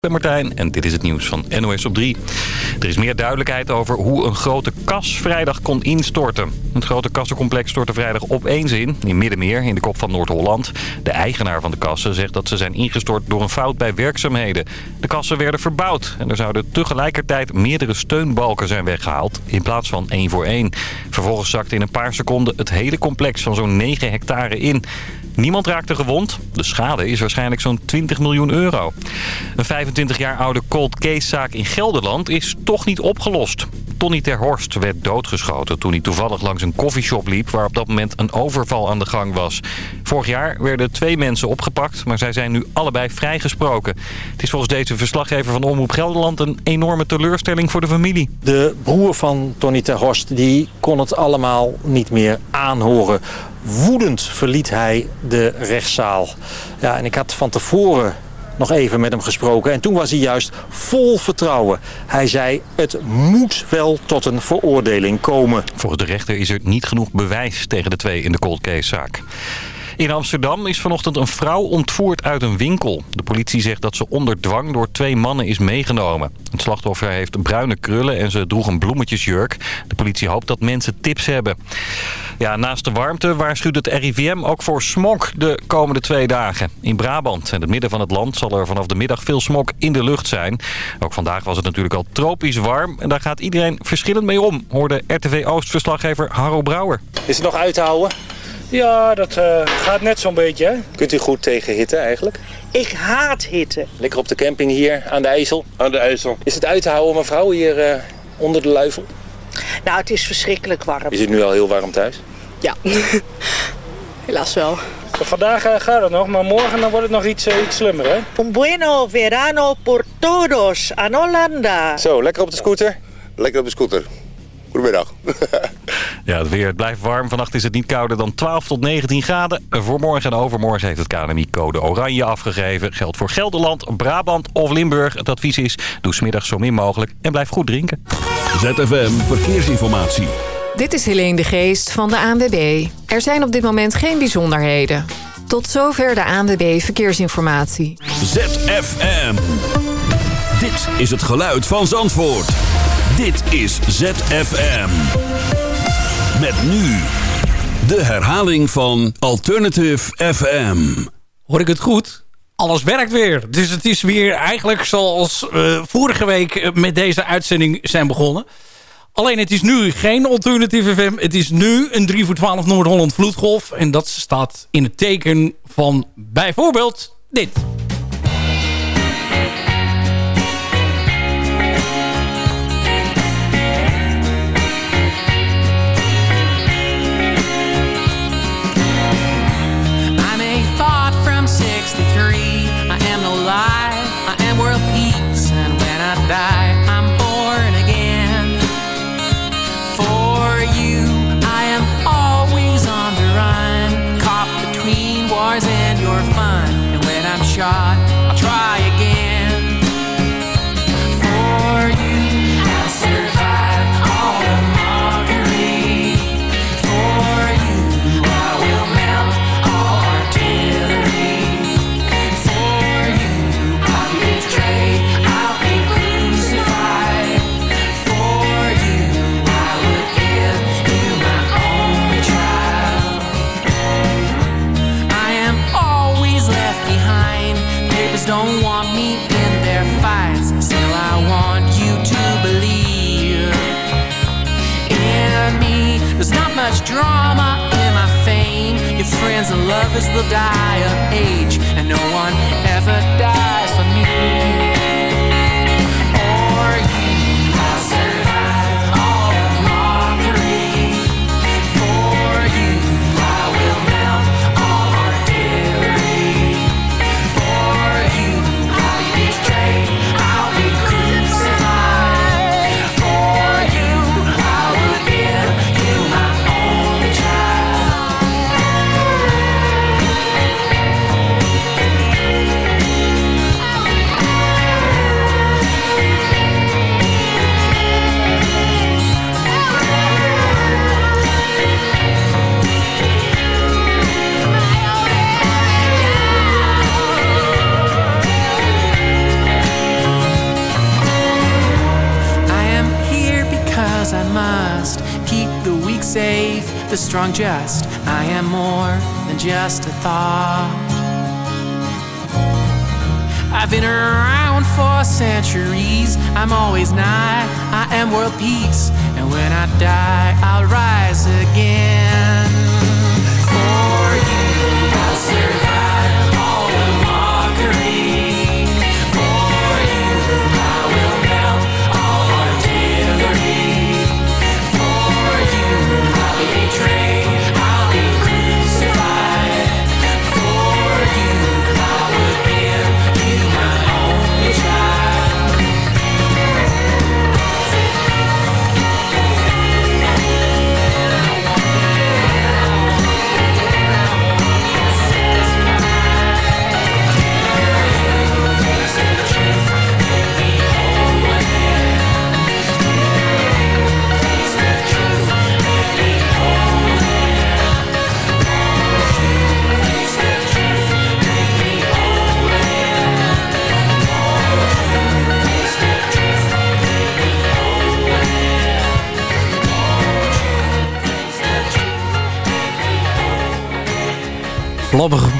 ben Martijn en dit is het nieuws van NOS op 3. Er is meer duidelijkheid over hoe een grote kas vrijdag kon instorten. Het grote kassencomplex stortte vrijdag opeens in, in Middenmeer, in de kop van Noord-Holland. De eigenaar van de kassen zegt dat ze zijn ingestort door een fout bij werkzaamheden. De kassen werden verbouwd en er zouden tegelijkertijd meerdere steunbalken zijn weggehaald, in plaats van één voor één. Vervolgens zakte in een paar seconden het hele complex van zo'n 9 hectare in. Niemand raakte gewond. De schade is waarschijnlijk zo'n 20 miljoen euro. Een 25 jaar oude cold case zaak in Gelderland is toch niet opgelost. Tony Terhorst werd doodgeschoten toen hij toevallig langs een koffieshop liep... waar op dat moment een overval aan de gang was. Vorig jaar werden twee mensen opgepakt, maar zij zijn nu allebei vrijgesproken. Het is volgens deze verslaggever van Omroep Gelderland een enorme teleurstelling voor de familie. De broer van Tony Terhorst die kon het allemaal niet meer aanhoren. Woedend verliet hij de rechtszaal. Ja, en ik had van tevoren nog even met hem gesproken. En toen was hij juist vol vertrouwen. Hij zei, het moet wel tot een veroordeling komen. Volgens de rechter is er niet genoeg bewijs tegen de twee in de cold case zaak. In Amsterdam is vanochtend een vrouw ontvoerd uit een winkel. De politie zegt dat ze onder dwang door twee mannen is meegenomen. Het slachtoffer heeft bruine krullen en ze droeg een bloemetjesjurk. De politie hoopt dat mensen tips hebben. Ja, naast de warmte waarschuwt het RIVM ook voor smog de komende twee dagen. In Brabant en het midden van het land zal er vanaf de middag veel smog in de lucht zijn. Ook vandaag was het natuurlijk al tropisch warm en daar gaat iedereen verschillend mee om, hoorde RTV Oost-verslaggever Harro Brouwer. Is het nog uit te houden? Ja, dat uh, gaat net zo'n beetje. Hè? Kunt u goed tegen hitte eigenlijk? Ik haat hitte. Lekker op de camping hier aan de IJssel. Aan de IJssel. Is het uit te houden, mevrouw, hier uh, onder de luifel? Nou, het is verschrikkelijk warm. Is het nu al heel warm thuis? Ja, helaas wel. Vandaag uh, gaat het nog, maar morgen dan wordt het nog iets, iets slimmer, hè? Un bueno verano por todos aan Hollanda. Zo, lekker op de scooter? Lekker op de scooter. Goedemiddag. ja, het weer het blijft warm. Vannacht is het niet kouder dan 12 tot 19 graden. Voor morgen en overmorgen heeft het KNMI code oranje afgegeven. Geldt voor Gelderland, Brabant of Limburg. Het advies is, doe smiddags zo min mogelijk en blijf goed drinken. ZFM Verkeersinformatie. Dit is Helene de Geest van de ANWB. Er zijn op dit moment geen bijzonderheden. Tot zover de ANWB Verkeersinformatie. ZFM. Dit is het geluid van Zandvoort. Dit is ZFM. Met nu de herhaling van Alternative FM. Hoor ik het goed? Alles werkt weer. Dus het is weer eigenlijk zoals uh, vorige week met deze uitzending zijn begonnen. Alleen het is nu geen Alternative FM. Het is nu een 3 voor 12 Noord-Holland vloedgolf. En dat staat in het teken van bijvoorbeeld dit. Shot. Drama in my fame. Your friends and lovers will die of age, and no one ever dies the strong just. I am more than just a thought. I've been around for centuries. I'm always nigh. I am world peace. And when I die, I'll rise again. For you, I'll survive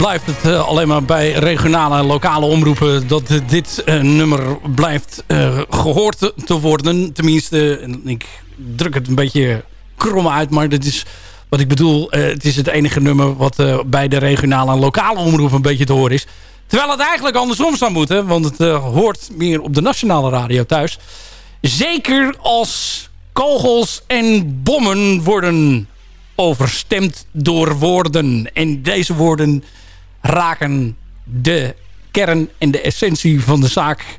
blijft het eh, alleen maar bij regionale en lokale omroepen... dat dit eh, nummer blijft eh, gehoord te, worden. Tenminste, en ik druk het een beetje krom uit... maar dat is wat ik bedoel. het is het enige nummer wat bij de regionale en lokale omroepen een beetje te horen is. Terwijl het eigenlijk andersom zou moeten. Want het hoort meer op de nationale radio thuis. Zeker als kogels en bommen worden overstemd door woorden. En deze woorden raken de kern en de essentie van de zaak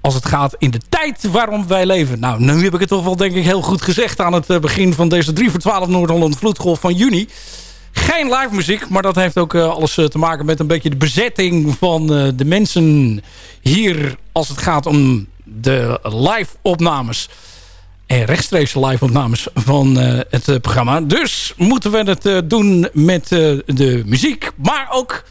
als het gaat in de tijd waarom wij leven. Nou, nu heb ik het toch wel denk ik heel goed gezegd aan het eh, begin van deze 3 voor 12 Noord-Holland Vloedgolf van juni. Geen live muziek, maar dat heeft ook eh, alles eh, te maken met een beetje de bezetting van de mensen hier als het gaat om de live opnames. En rechtstreeks live opnames van het programma. Dus moeten we het doen met de muziek, maar ook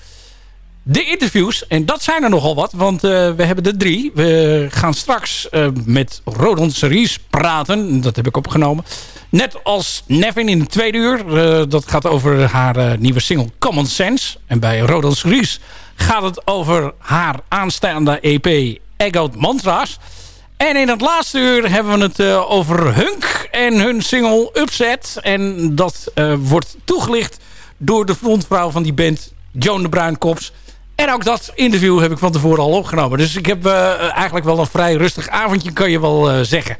de interviews. En dat zijn er nogal wat, want eh, we hebben er drie. We gaan straks eh, met Rodon Series praten. Dat heb ik opgenomen. Net als Nevin in de tweede uur. Eh, dat gaat over haar nieuwe single Common Sense. En bij Rodon Series gaat het over haar aanstaande EP Egout Mantra's. En in het laatste uur hebben we het over Hunk en hun single Upset. En dat wordt toegelicht door de frontvrouw van die band, Joan de Bruinkops. En ook dat interview heb ik van tevoren al opgenomen. Dus ik heb eh, eigenlijk wel een vrij rustig avondje, kan je wel eh, zeggen.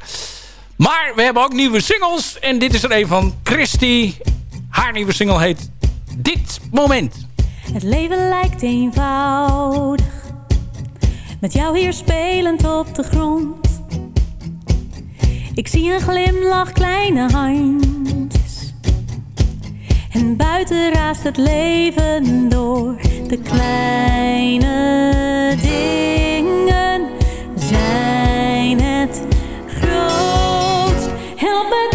Maar we hebben ook nieuwe singles. En dit is er een van Christy. Haar nieuwe single heet Dit Moment. Het leven lijkt eenvoudig. Met jou hier spelend op de grond. Ik zie een glimlach, kleine handjes. En buiten raast het leven door. De kleine dingen zijn het grootst. Help me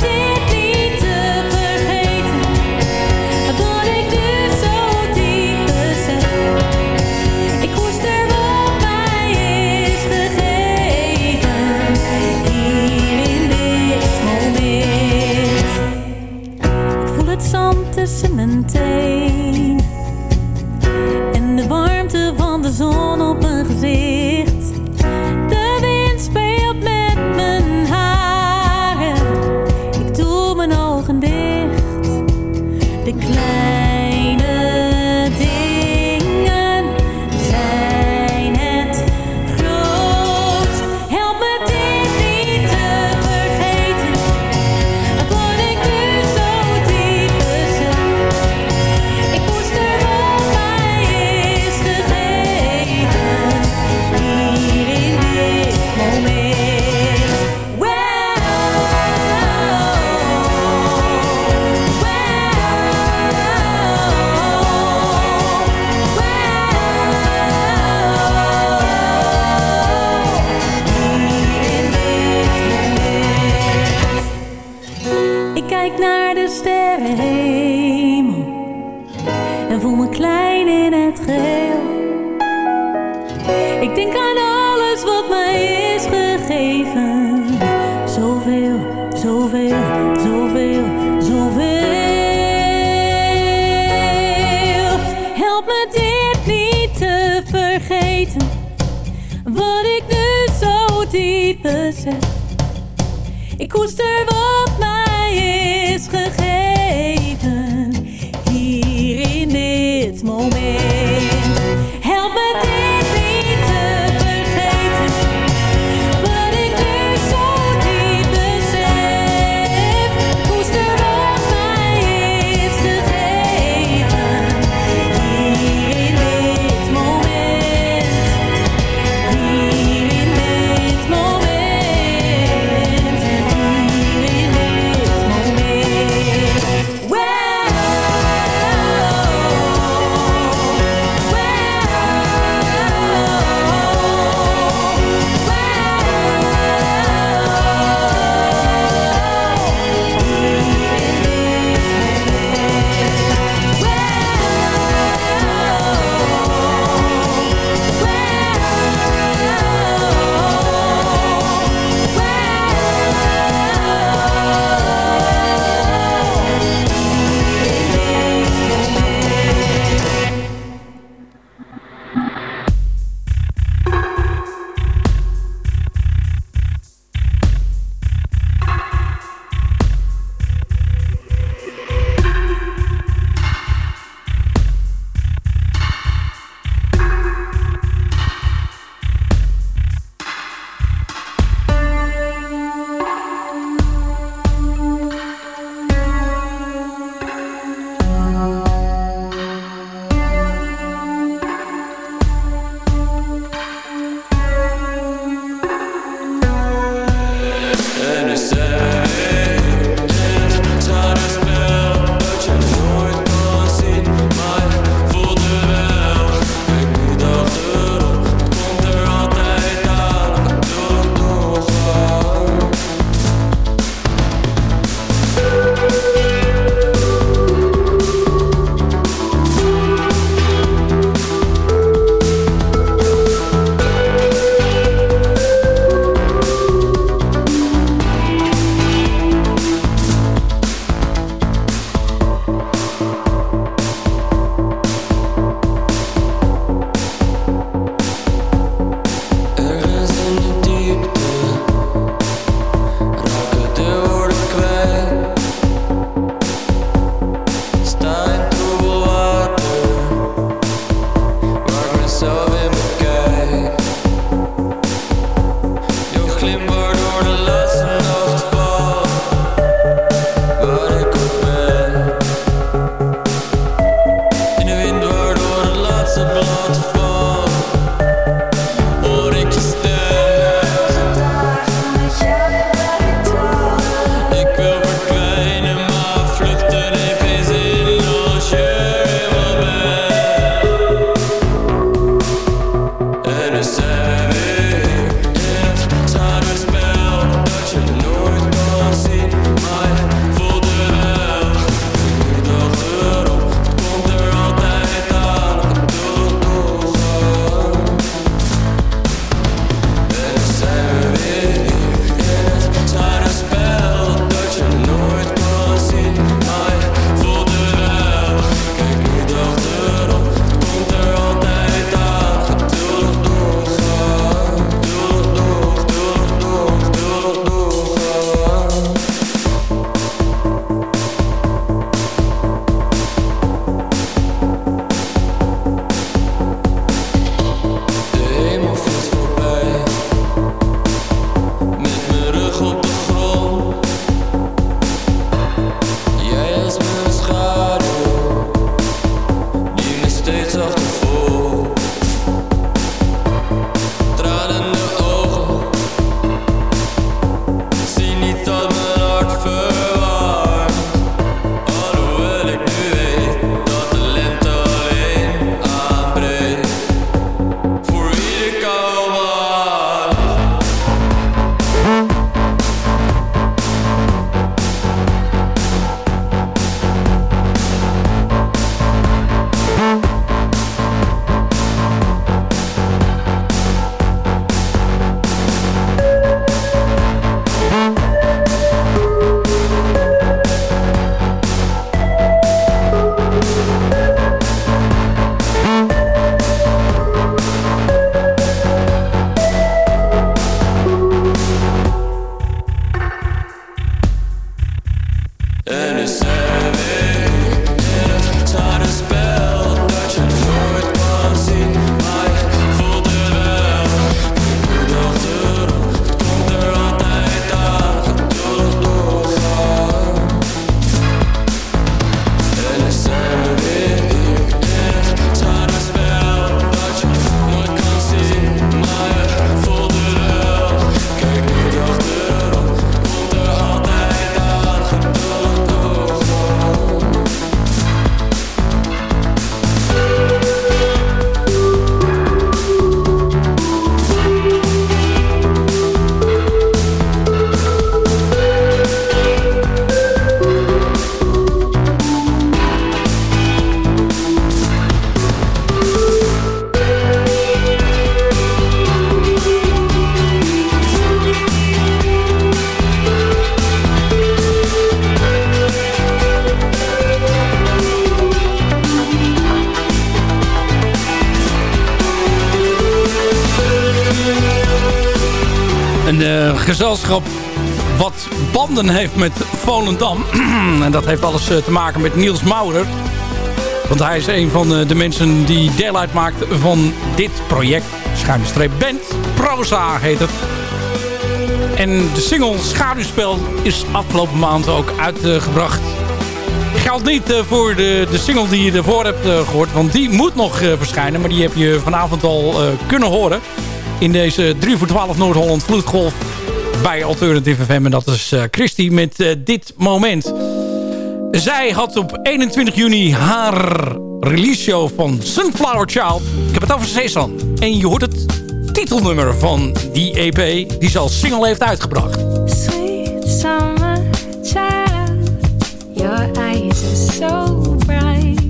gezelschap wat banden heeft met Volendam. en dat heeft alles eh, te maken met Niels Maurer. Want hij is een van eh, de mensen die deel uitmaakt van dit project. Schuine streep band. Proza heet het. En de single Schaduwspel is afgelopen maand ook uitgebracht. Geldt niet eh, voor de, de single die je ervoor hebt eh, gehoord. Want die moet nog verschijnen. Maar die heb je vanavond al kunnen horen. In deze 3 voor 12 Noord-Holland Vloedgolf bij Alternative FM. En dat is eh Christy met eh, dit moment. Zij had op 21 juni haar release show van Sunflower Child. Ik heb het over Cezanne. En je hoort het titelnummer van die EP die ze als single heeft uitgebracht. Sweet summer child, your eyes are so bright.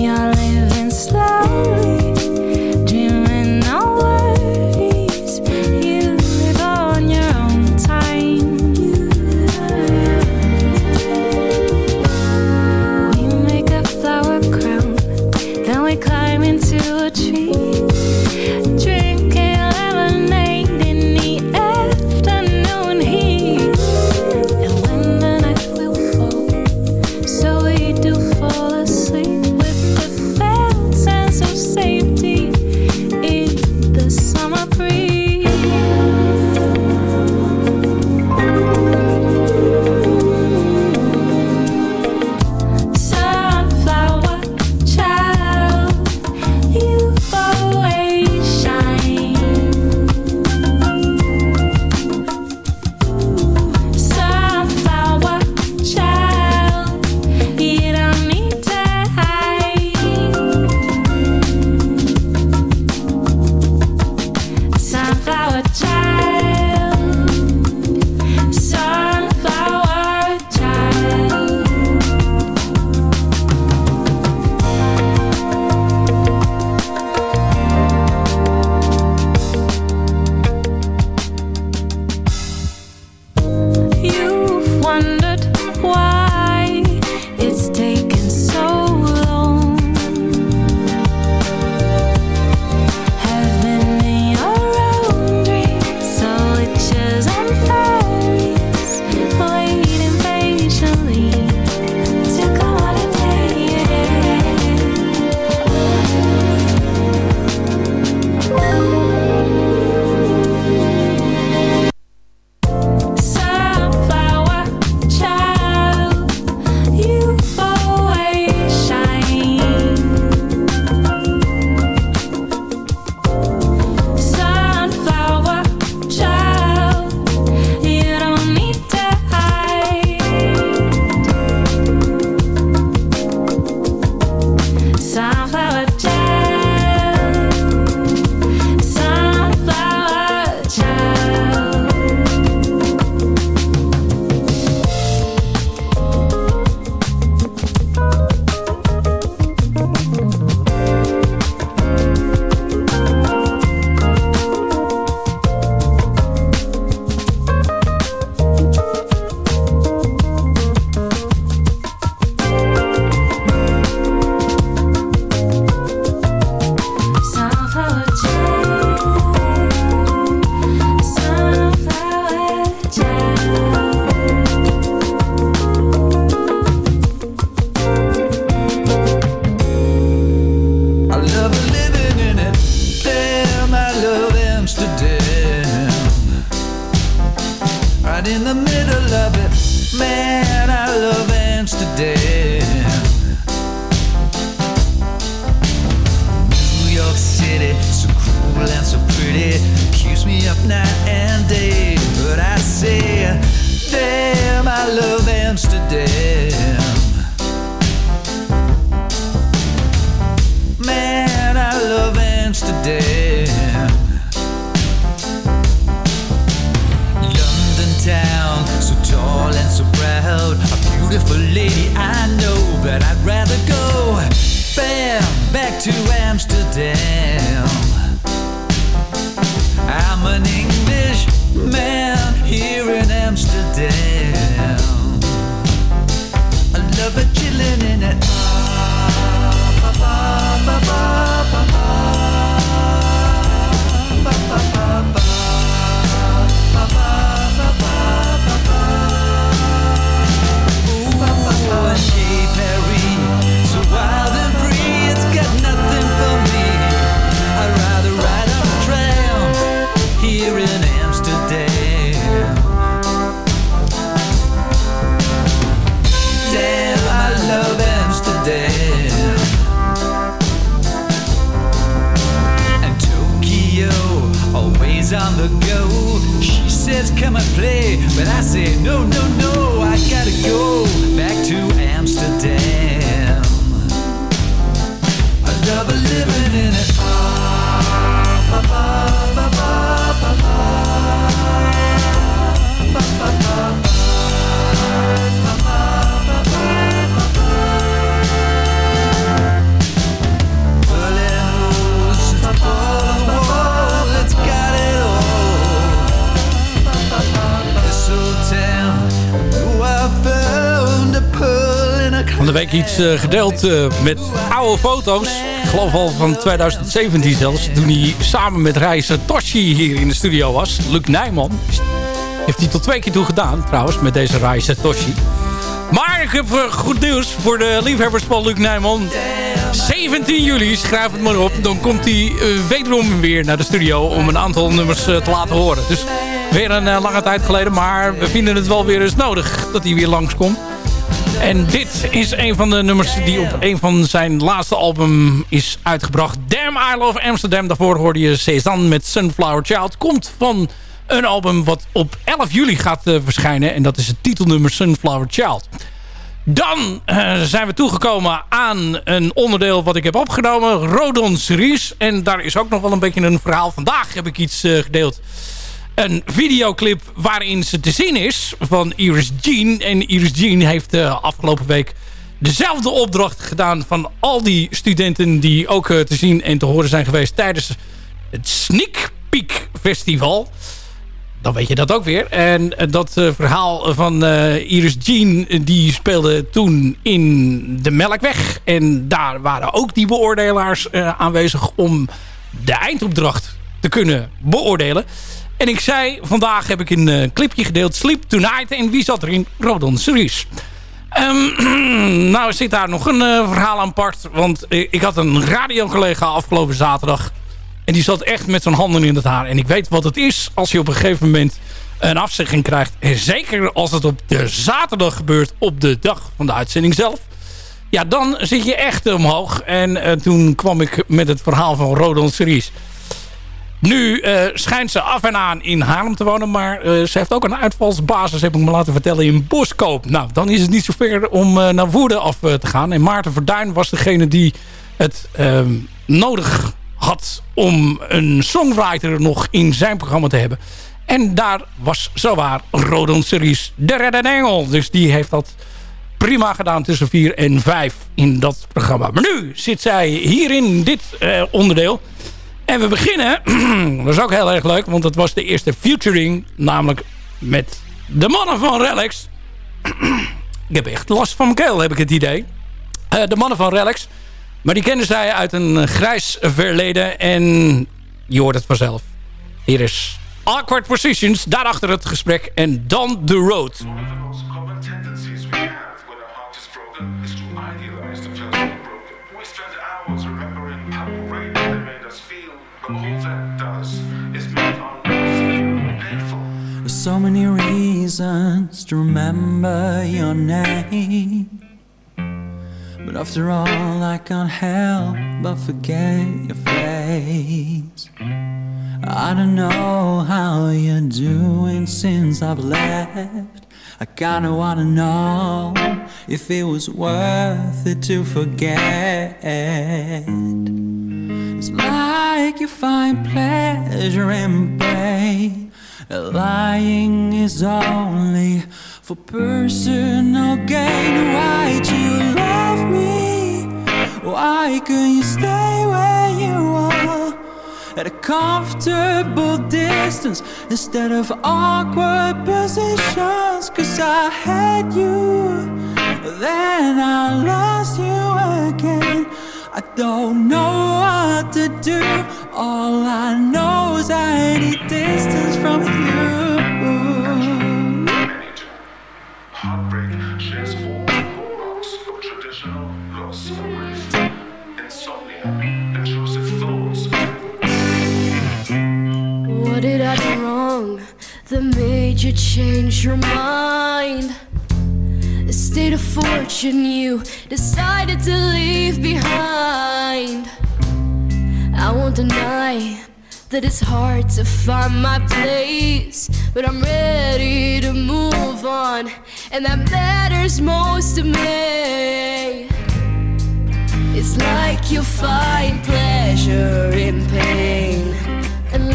You're living slowly, de week iets eh, gedeeld eh, met oude foto's. Ik geloof al van 2017 zelfs. Toen hij samen met Reis Toshi hier in de studio was. Luc Nijman. Heeft hij tot twee keer toe gedaan trouwens. Met deze Reis Toshi. Maar ik heb eh, goed nieuws voor de liefhebbers van Luc Nijman. 17 juli, schrijf het maar op. Dan komt hij wederom weer naar de studio om een aantal nummers te laten horen. Dus weer een lange tijd geleden. Maar we vinden het wel weer eens nodig dat hij weer langskomt. En dit is een van de nummers die op een van zijn laatste album is uitgebracht. Damn I Love Amsterdam. Daarvoor hoorde je Cezanne met Sunflower Child. Komt van een album wat op 11 juli gaat eh, verschijnen. En dat is het titelnummer Sunflower Child. Dan eh, zijn we toegekomen aan een onderdeel wat ik heb opgenomen. Rodon Series. En daar is ook nog wel een beetje een verhaal. Vandaag heb ik iets eh, gedeeld. Een videoclip waarin ze te zien is van Iris Jean. En Iris Jean heeft uh, afgelopen week dezelfde opdracht gedaan van al die studenten die ook uh, te zien en te horen zijn geweest tijdens het Sneak Peek Festival. Dan weet je dat ook weer. En uh, dat verhaal van Iris Jean, die speelde toen in de Melkweg. En daar waren ook die beoordelaars aanwezig om de eindopdracht te kunnen beoordelen. En ik zei, vandaag heb ik een uh, clipje gedeeld, Sleep Tonight. En wie zat erin? Rodon Series. Um, nou zit daar nog een uh, verhaal aan. Want uh, ik had een radiocollega afgelopen zaterdag. En die zat echt met zijn handen in het haar. En ik weet wat het is als je op een gegeven moment een afzegging krijgt. En zeker als het op de zaterdag gebeurt, op de dag van de uitzending zelf. Ja, dan zit je echt omhoog. En toen kwam ik met het verhaal van Rodon Series. Nu uh, schijnt ze af en aan in Haarlem te wonen. Maar uh, ze heeft ook een uitvalsbasis, heb ik me laten vertellen, in Boskoop. Nou, dan is het niet zo ver om uh, naar Woerden af te gaan. En Maarten Verduin was degene die het ehm, nodig had om een songwriter nog in zijn programma te hebben. En daar was zowaar Rodon Series de Redden Engel. Dus die heeft dat prima gedaan tussen 4 en 5 in dat programma. Maar nu zit zij hier in dit onderdeel... En we beginnen, dat is ook heel erg leuk, want het was de eerste featuring, namelijk met de mannen van Relax. ik heb echt last van mijn keel, heb ik het idee. Uh, de mannen van Relax. Maar die kennen zij uit een grijs verleden en je hoort het vanzelf. Hier is Awkward Positions, daarachter het gesprek en dan The Road. So many reasons to remember your name. But after all, I can't help but forget your face. I don't know how you're doing since I've left. I kinda wanna know if it was worth it to forget. It's like you find pleasure in pain. Lying is only for personal gain. Why do you love me? Why can you stay where you are? At a comfortable distance instead of awkward positions. Cause I had you, then I lost you again. I don't know what to do. All I know is I need distance from you. Wrong that made you change your mind? The state of fortune you decided to leave behind. I won't deny that it's hard to find my place. But I'm ready to move on, and that matters most to me. It's like you find pleasure in pain, and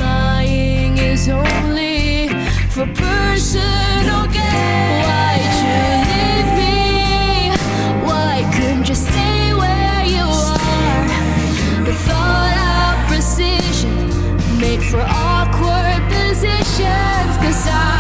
is only for personal gain. Why'd you leave me? Why couldn't you stay where you are? The thought of precision make for awkward positions. Cause I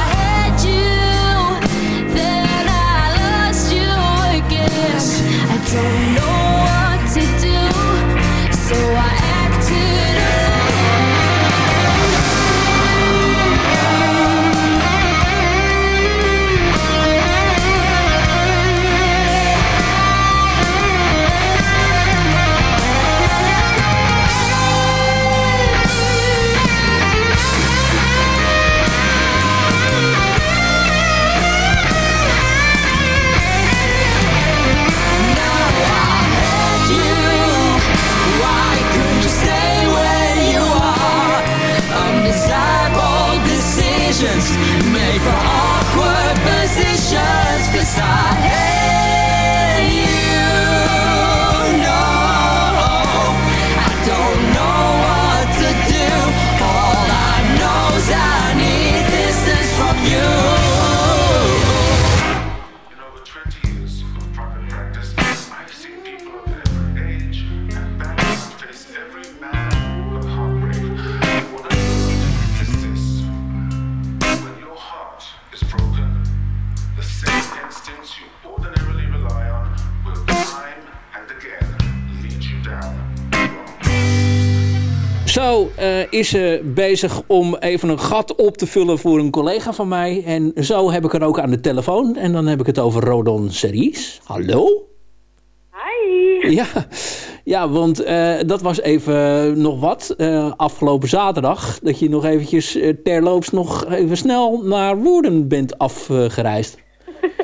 is ze bezig om even een gat op te vullen voor een collega van mij. En zo heb ik er ook aan de telefoon. En dan heb ik het over Rodon Series. Hallo? Hi. Ja, ja want eh, dat was even nog wat. eh, afgelopen zaterdag. Dat je nog eventjes eh, terloops nog even snel naar Woerden bent afgereisd.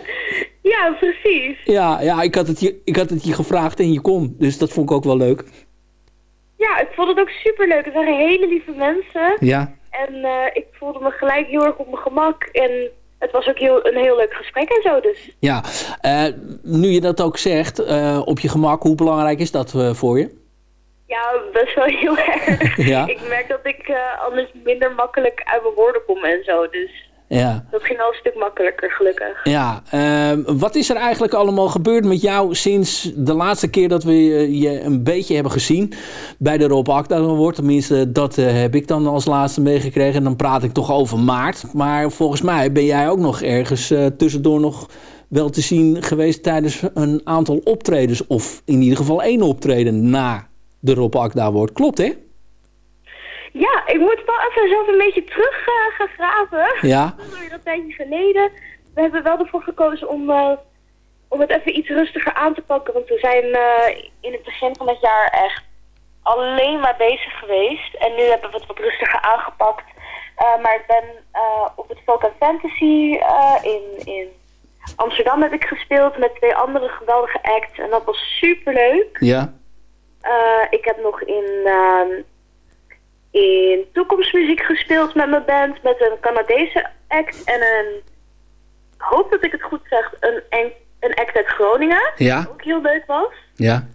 Ja, precies. ja, ja ik, had het je, ik had het je gevraagd en je kon. Dus dat vond ik ook wel leuk. Ja, ik vond het ook super leuk. Het waren hele lieve mensen. Ja. En eh, ik voelde me gelijk heel erg op mijn gemak. En het was ook heel, een heel leuk gesprek en zo. Dus Ja, eh, nu je dat ook zegt, eh, op je gemak, hoe belangrijk is dat voor je? ja, best wel heel erg. Ja. Ik merk dat ik anders minder makkelijk uit mijn woorden kom en zo. Dus Ja, dat ging al een stuk makkelijker, gelukkig. ja. ehm, wat is er eigenlijk allemaal gebeurd met jou sinds de laatste keer dat we eh, je een beetje hebben gezien bij de Rob Akda Award? Tenminste, dat eh, heb ik dan als laatste meegekregen. En dan praat ik toch over maart. Maar volgens mij ben jij ook nog ergens eh, tussendoor nog wel te zien geweest tijdens een aantal optredens. Of in ieder geval één optreden na de Rob Akda Award. Klopt, hè? Ja, ik moet wel even zelf een beetje terug eh, gaan graven. Ja. Dat is alweer een tijdje geleden. We hebben wel ervoor gekozen om, eh, om het even iets rustiger aan te pakken. Want we zijn eh, in het begin van het jaar echt alleen maar bezig geweest. En nu hebben we het wat rustiger aangepakt. Maar ik ben op het Folk Fantasy in, in Amsterdam heb ik gespeeld met twee andere geweldige acts. En dat was super leuk. Ja. Ik heb nog in, ehm, in toekomstmuziek gespeeld met mijn band. Met een Canadese act en een... Ik hoop dat ik het goed zeg. Een, en- een act uit Groningen. Ja. Ook heel leuk was. Ja.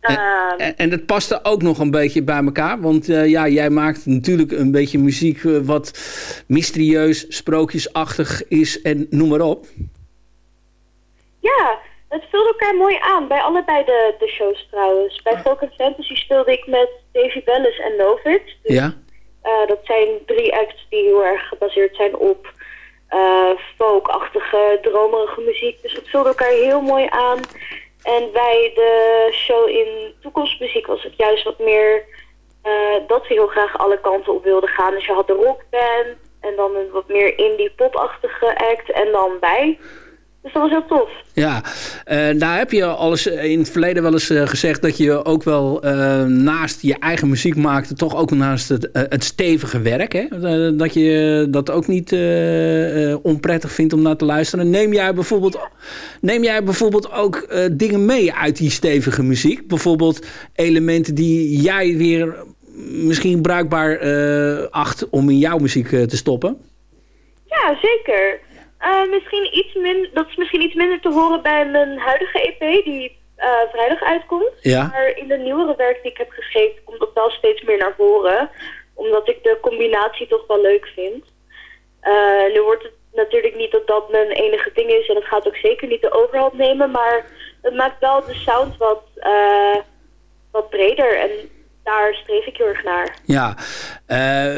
Ehm, En, en dat paste ook nog een beetje bij elkaar. Want eh, ja, jij maakt natuurlijk een beetje muziek eh, wat mysterieus, sprookjesachtig is en noem maar op. ja, het vulde elkaar mooi aan. Bij allebei de, de shows trouwens. Bij Folk and Fantasy speelde ik met Davy Bellis en Novid. Ja. Eh, dat zijn drie acts die heel erg gebaseerd zijn op eh folkachtige, dromerige muziek. Dus het vulde elkaar heel mooi aan. En bij de show in toekomstmuziek was het juist wat meer eh, dat we heel graag alle kanten op wilden gaan. Dus je had de rockband en dan een wat meer indie popachtige act en dan bij. Dus dat was heel tof. Ja, eh nou heb je al eens in het verleden wel eens eh, gezegd dat je ook wel eh, naast je eigen muziek maakte, toch ook naast het, eh, het stevige werk, hè? Eh, dat je dat ook niet eh, eh, onprettig vindt om naar te luisteren. Neem jij bijvoorbeeld, neem jij bijvoorbeeld ook eh, dingen mee uit die stevige muziek? Bijvoorbeeld elementen die jij weer misschien bruikbaar eh, acht om in jouw muziek eh, te stoppen? Ja, zeker. Eh, misschien iets min, dat is misschien iets minder te horen bij mijn huidige EP, die eh, vrijdag uitkomt. Ja. Maar in de nieuwere werk die ik heb geschreven, komt dat wel steeds meer naar voren. Omdat ik de combinatie toch wel leuk vind. Eh, nu wordt het natuurlijk niet dat dat mijn enige ding is en het gaat ook zeker niet de overhand nemen. Maar het maakt wel de sound wat, wat breder en daar streef ik heel erg naar. Ja.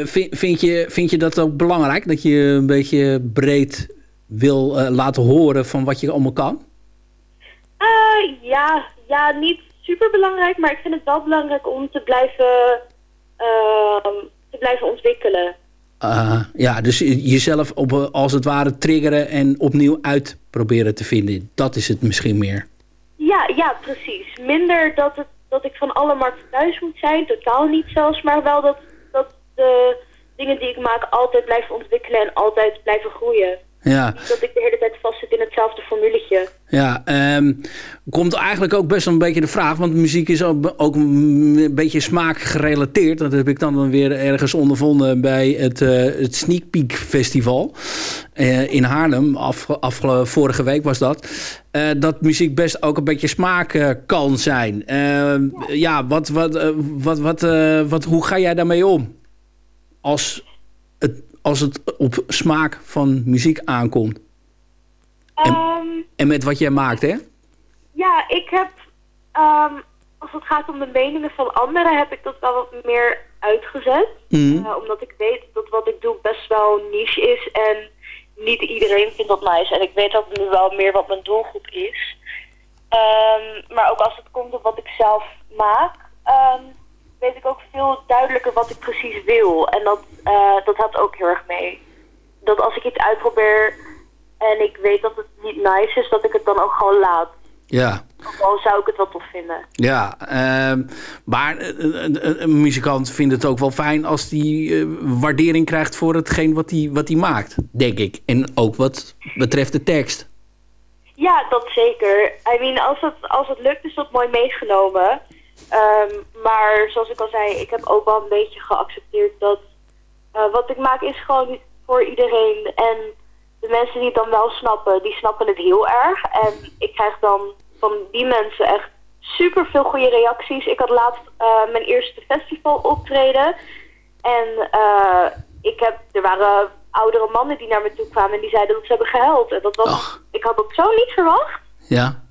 Vind, vind, je, vind je dat ook belangrijk? Dat je een beetje breed wil eh, laten horen van wat je allemaal kan? Eh, ja, ja, niet super belangrijk, maar ik vind het wel belangrijk om te blijven, ehm, te blijven ontwikkelen. Uh, ja, dus jezelf op, eh, als het ware triggeren en opnieuw uit proberen te vinden. Dat is het misschien meer. Ja, ja, precies. Minder dat, het, dat ik van alle markten thuis moet zijn, totaal niet zelfs, maar wel dat, dat de dingen die ik maak altijd blijven ontwikkelen en altijd blijven groeien. Ja, Niet dat ik de hele tijd vastzit in hetzelfde formuletje. ja ehm, komt eigenlijk ook best wel een beetje de vraag, want muziek is ook, ook een beetje smaak gerelateerd. Dat heb ik dan weer ergens ondervonden bij het, eh, het Sneak Peek Festival eh, in Haarlem. Af, vorige week was dat. Eh, dat muziek best ook een beetje smaak kan zijn. Ehm, ja, wat, wat, wat, wat, wat, hoe ga jij daarmee om? Als als het op smaak van muziek aankomt. Ehm, En met wat jij maakt, hè? ja, ik heb, ehm, als het gaat om de meningen van anderen, heb ik dat wel wat meer uitgezet. Eh, omdat ik weet dat wat ik doe best wel niche is en niet iedereen vindt dat nice. En ik weet ook nu wel meer wat mijn doelgroep is. Ehm, maar ook als het komt op wat ik zelf maak, weet ik ook veel duidelijker wat ik precies wil. En dat, eh, dat helpt ook heel erg mee. Dat als ik iets uitprobeer en ik weet dat het niet nice is, dat ik het dan ook gewoon laat. Ja. Al zou ik het wel tof vinden. Ja, ehm, maar eh, een, een- muzikant vindt het ook wel fijn als die eh, waardering krijgt voor hetgeen wat hij wat die maakt, denk ik. En ook wat betreft de tekst. Ja, dat zeker. I mean, als het, als het lukt is dat mooi meegenomen. Ehm, maar zoals ik al zei, ik heb ook wel een beetje geaccepteerd dat eh, wat ik maak is gewoon voor iedereen. En de mensen die het dan wel snappen, die snappen het heel erg. En ik krijg dan van die mensen echt super veel goede reacties. Ik had laatst eh, mijn eerste festival optreden. En eh, ik heb, er waren oudere mannen die naar me toe kwamen en die zeiden dat ze hebben gehuild. En dat was, ik had dat zo niet verwacht. Ja,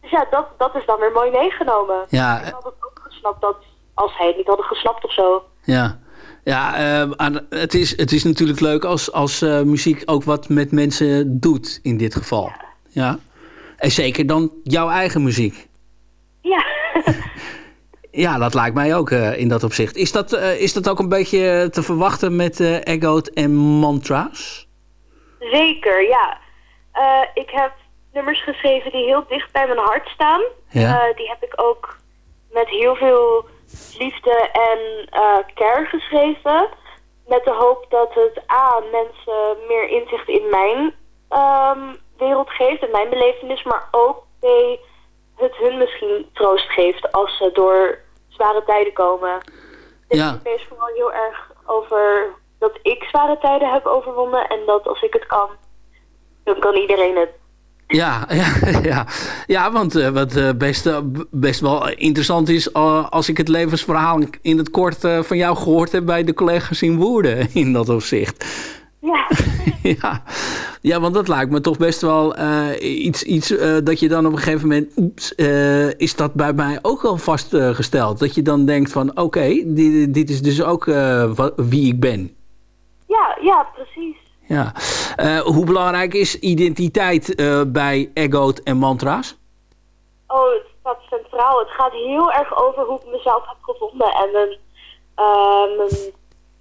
Dus ja, dat, dat is dan weer mooi meegenomen. Ja, Ik had het ook gesnapt dat, als zij het niet hadden gesnapt of zo. ja. Ja, aan- het, is, het is natuurlijk leuk als, als eh, muziek ook wat met mensen doet in dit geval. Ja. En zeker dan jouw eigen muziek. Ja. Ja, dat lijkt mij ook eh, in dat opzicht. Is dat, eh, is dat ook een beetje te verwachten met Egoat en Mantra's? Zeker, ja. Ik heb nummers geschreven die heel dicht bij mijn hart staan. Ja. Eh, die heb ik ook met heel veel liefde en eh, care geschreven. Met de hoop dat het A, mensen meer inzicht in mijn ehm, wereld geeft en mijn belevenis. Maar ook B, het hun misschien troost geeft als ze door zware tijden komen. Ja. EP is vooral heel erg over dat ik zware tijden heb overwonnen. En dat als ik het kan, dan kan iedereen het. Ja, ja, ja. ja want eh, wat eh, best, eh, best wel interessant is... als ik het levensverhaal in het kort van jou gehoord heb... bij de collega's in Woerden in dat opzicht. Ja. ja. ja, want dat lijkt me toch best wel iets, iets dat je dan op een gegeven moment... Oeps, is dat bij mij ook al vastgesteld? dat je dan denkt van oké, dit, dit is dus ook wie ik ben. Ja, ja, precies. Ja. Eh, hoe belangrijk is identiteit eh, bij Egoat en Mantra's? Oh, het staat centraal. Het gaat heel erg over hoe ik mezelf heb gevonden en eh,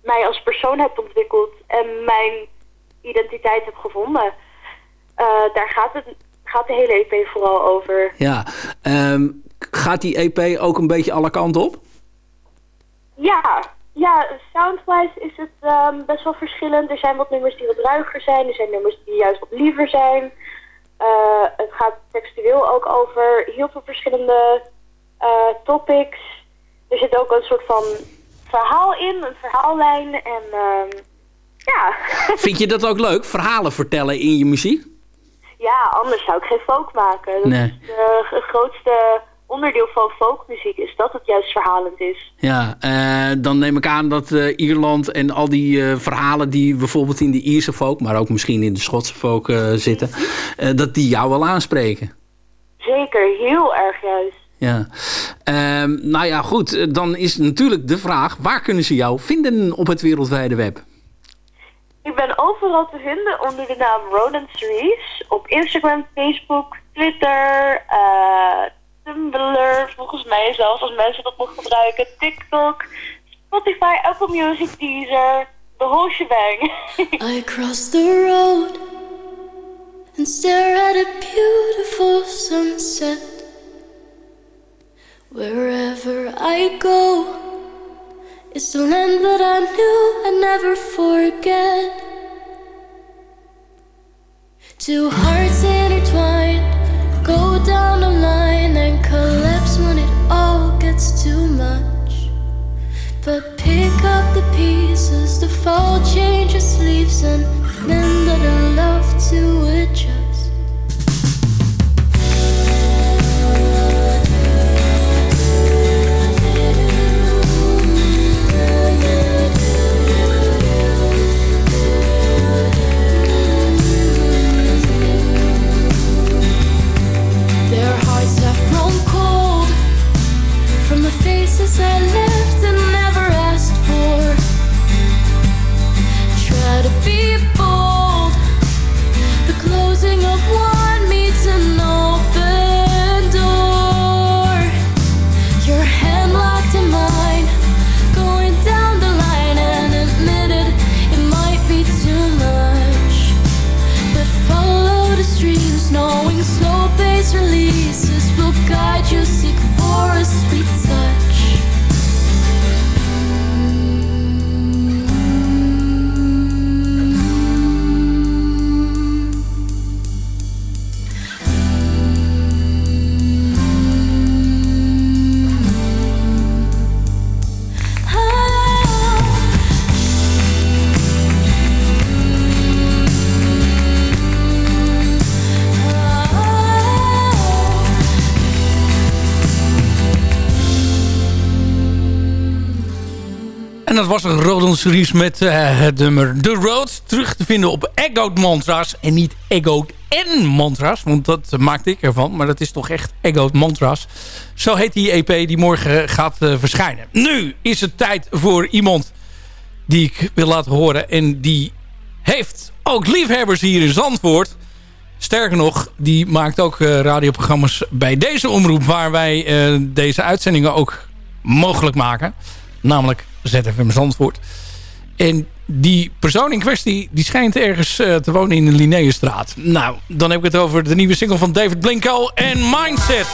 mij als persoon heb ontwikkeld en mijn identiteit heb gevonden. Daar gaat, het, gaat de hele EP vooral over. Ja, ehm, gaat die EP ook een beetje alle kanten op? Ja, ja soundwise is het ehm, best wel verschillend. Er zijn wat nummers die wat ruiger zijn, er zijn nummers die juist wat liever zijn. Eh, het gaat textueel ook over heel veel verschillende eh, topics. Er zit ook een soort van verhaal in, een verhaallijn. En ehm, ja. Vind je dat ook leuk? Verhalen vertellen in je muziek? ja, anders zou ik geen folk maken. Dat Nee. is de- het grootste onderdeel van folkmuziek is dat het juist verhalend is. Ja, eh, dan neem ik aan dat eh, Ierland en al die eh, verhalen die bijvoorbeeld in de Ierse folk, maar ook misschien in de Schotse folk zitten, dat die jou wel aanspreken. Zeker, heel erg juist. Ja. Ehm, nou ja, goed. Dan is natuurlijk de vraag, waar kunnen ze jou vinden op het wereldwijde web? Ik ben overal te vinden onder de naam Ronan Cerise. Op Instagram, Facebook, Twitter, Tumblr, volgens mij zelfs als mensen dat nog gebruiken. TikTok, Spotify, Apple Music, Deezer, de whole shebang. I cross the road and stare at a beautiful sunset. Wherever I go, it's the land that I knew I'd never forget. Two hearts intertwined, gets too much. But pick up the pieces, the fall changes leaves, and men that I love to adjust. The dat was een Rodan series met eh, het nummer The Road. Terug te vinden op Egoed Mantras. En niet Egoed en Mantras. Want dat maakte ik ervan. Maar dat is toch echt Egoed Mantras. Zo heet die EP die morgen gaat eh, verschijnen. Nu is het tijd voor iemand die ik wil laten horen. En die heeft ook liefhebbers hier in Zandvoort. Sterker nog, die maakt ook eh, radioprogramma's bij deze omroep... waar wij deze uitzendingen ook mogelijk maken. Namelijk ZFM Zandvoort. En die persoon in kwestie, die schijnt ergens eh, te wonen in de Linnaeusstraat. Nou, dan heb ik het over de nieuwe single van David Blinko en Mindset.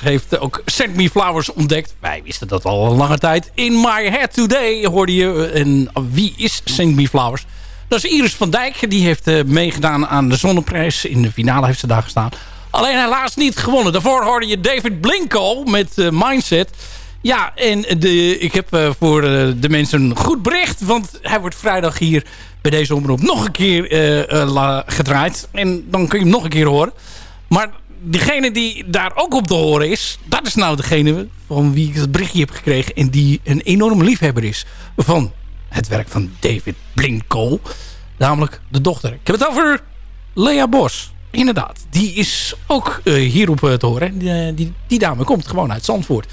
Heeft ook Send Me Flowers ontdekt. Wij wisten dat al een lange tijd. In My Head Today hoorde je. En wie is Send Me Flowers? Dat is Iris van Dijk. Die heeft eh, meegedaan aan de Zonneprijs. In de finale heeft ze daar gestaan. Alleen helaas niet gewonnen. Daarvoor hoorde je David Blinko met eh, Mindset. Ja, en de, ik heb eh, voor eh, de mensen een goed bericht. Want hij wordt vrijdag hier bij deze omroep nog een keer eh, eh, gedraaid. En dan kun je hem nog een keer horen. Maar degene die daar ook op te horen is... dat is nou degene van wie ik het berichtje heb gekregen... en die een enorme liefhebber is van het werk van David Blinko. Namelijk de dochter. Ik heb het over Lea Bos. Inderdaad, die is ook eh, hierop eh, te horen. Die, eh, die, die dame komt gewoon uit Zandvoort.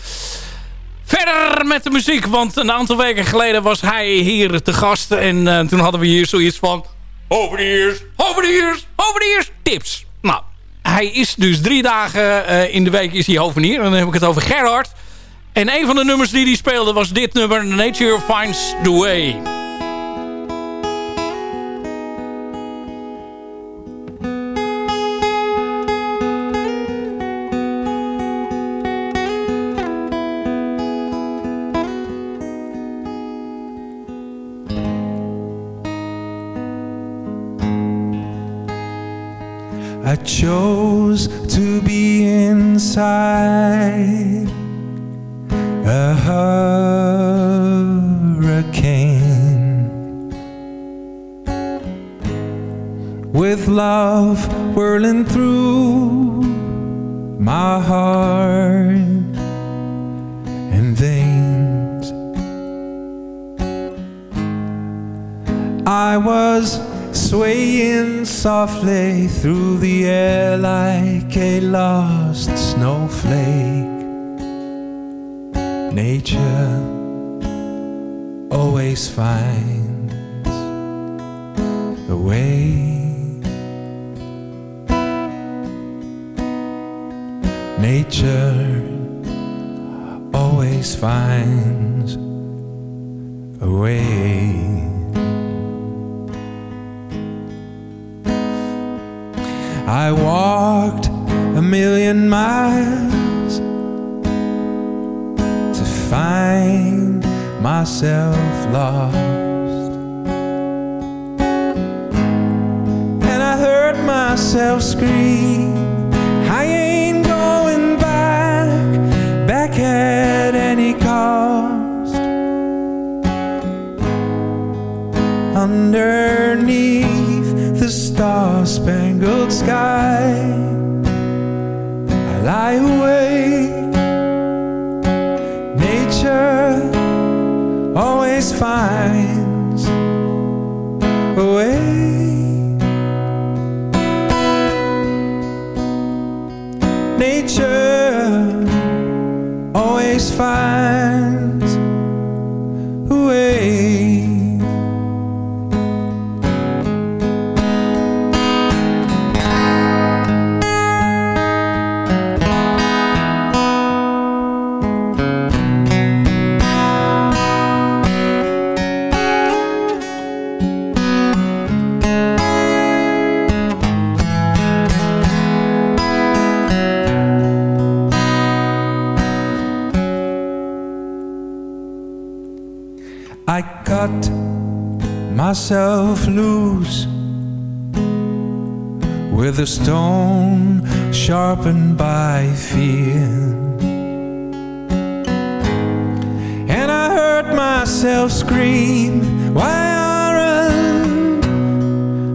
Verder met de muziek, want een aantal weken geleden was hij hier te gast. En toen hadden we hier zoiets van... Over de ears, over de ears, over de ears, tips. Nou, hij is dus drie dagen eh, in de week is hij hovenier. En dan heb ik het over Gerhard. En een van de nummers die hij speelde was dit nummer... Nature Finds the Way. Chose to be inside a hurricane with love whirling through my heart and veins. I was swaying softly through the air like a lost snowflake. Nature always finds a way. Nature always finds a way. I walked a million miles to find myself lost. And I heard myself scream, I ain't going back, back at any cost star spangled sky. I lie awake, nature always finds. myself loose with a stone sharpened by fear. And I heard myself scream, Why aren't,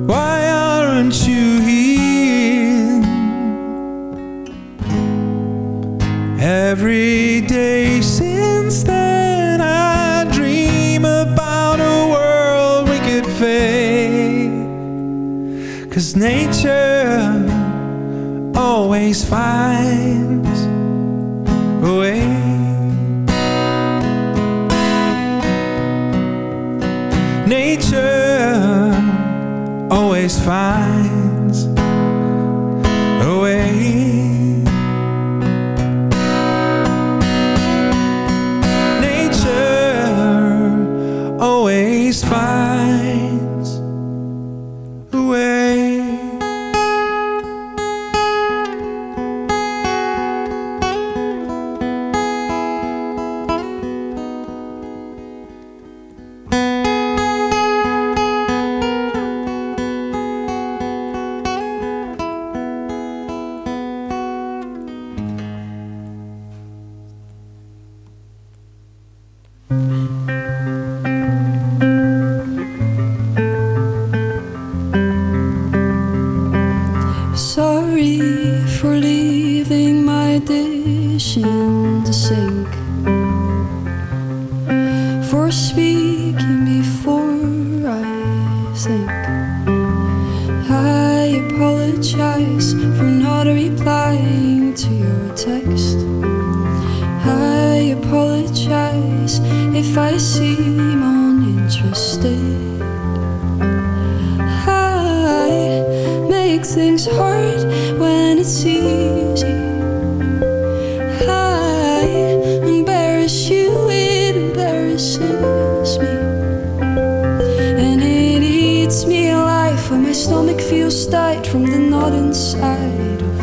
why aren't you here? Every day Cause nature always finds a way. Nature always finds stayed from the northern side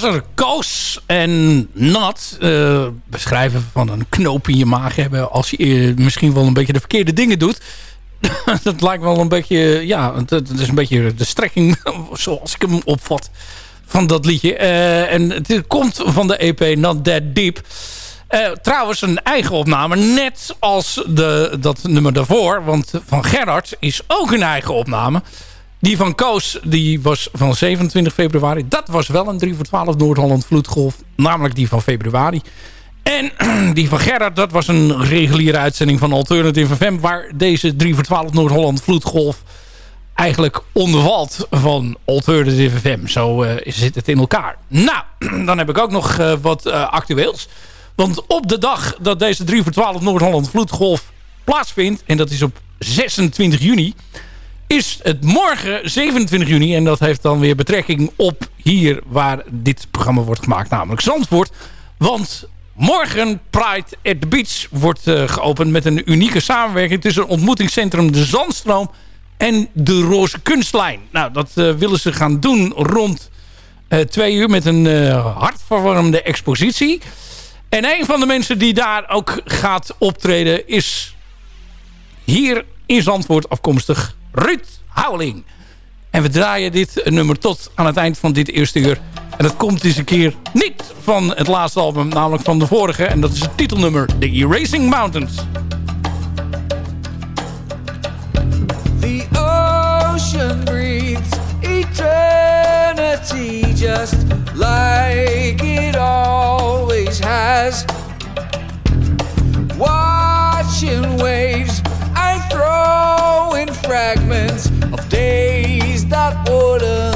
was er Koos en Nat. eh, beschrijven van een knoop in je maag hebben... als je eh, misschien wel een beetje de verkeerde dingen doet. dat lijkt wel een beetje... Ja, het is een beetje de strekking zoals ik hem opvat van dat liedje. Eh, en het komt van de EP Not That Deep. Eh, trouwens een eigen opname, net als de, dat nummer daarvoor. Want van Gerard is ook een eigen opname. Die van Koos die was van 27 februari. Dat was wel een 3 voor 12 Noord-Holland vloedgolf. Namelijk die van februari. En die van Gerard, dat was een reguliere uitzending van Alternative FM... waar deze 3 voor 12 Noord-Holland vloedgolf eigenlijk ondervalt van Alternative FM. Zo eh, zit het in elkaar. Nou, dan heb ik ook nog eh, wat eh, actueels. Want op de dag dat deze 3 voor 12 Noord-Holland vloedgolf plaatsvindt... en dat is op 26 juni... is het morgen 27 juni... en dat heeft dan weer betrekking op hier waar dit programma wordt gemaakt... namelijk Zandvoort. Want morgen Pride at the Beach wordt eh, geopend... met een unieke samenwerking tussen ontmoetingscentrum De Zandstroom... en de Roze Kunstlijn. Nou, dat eh, willen ze gaan doen rond eh, twee uur... met een hartverwarmende expositie... En een van de mensen die daar ook gaat optreden is hier in Zandvoort afkomstig Ruud Houweling. En we draaien dit nummer tot aan het eind van dit eerste uur. En dat komt eens een keer niet van het laatste album, namelijk van de vorige. En dat is het titelnummer The Erasing Mountains. The ocean breathes eternity just like it always has. Watching fragments of days that wouldn't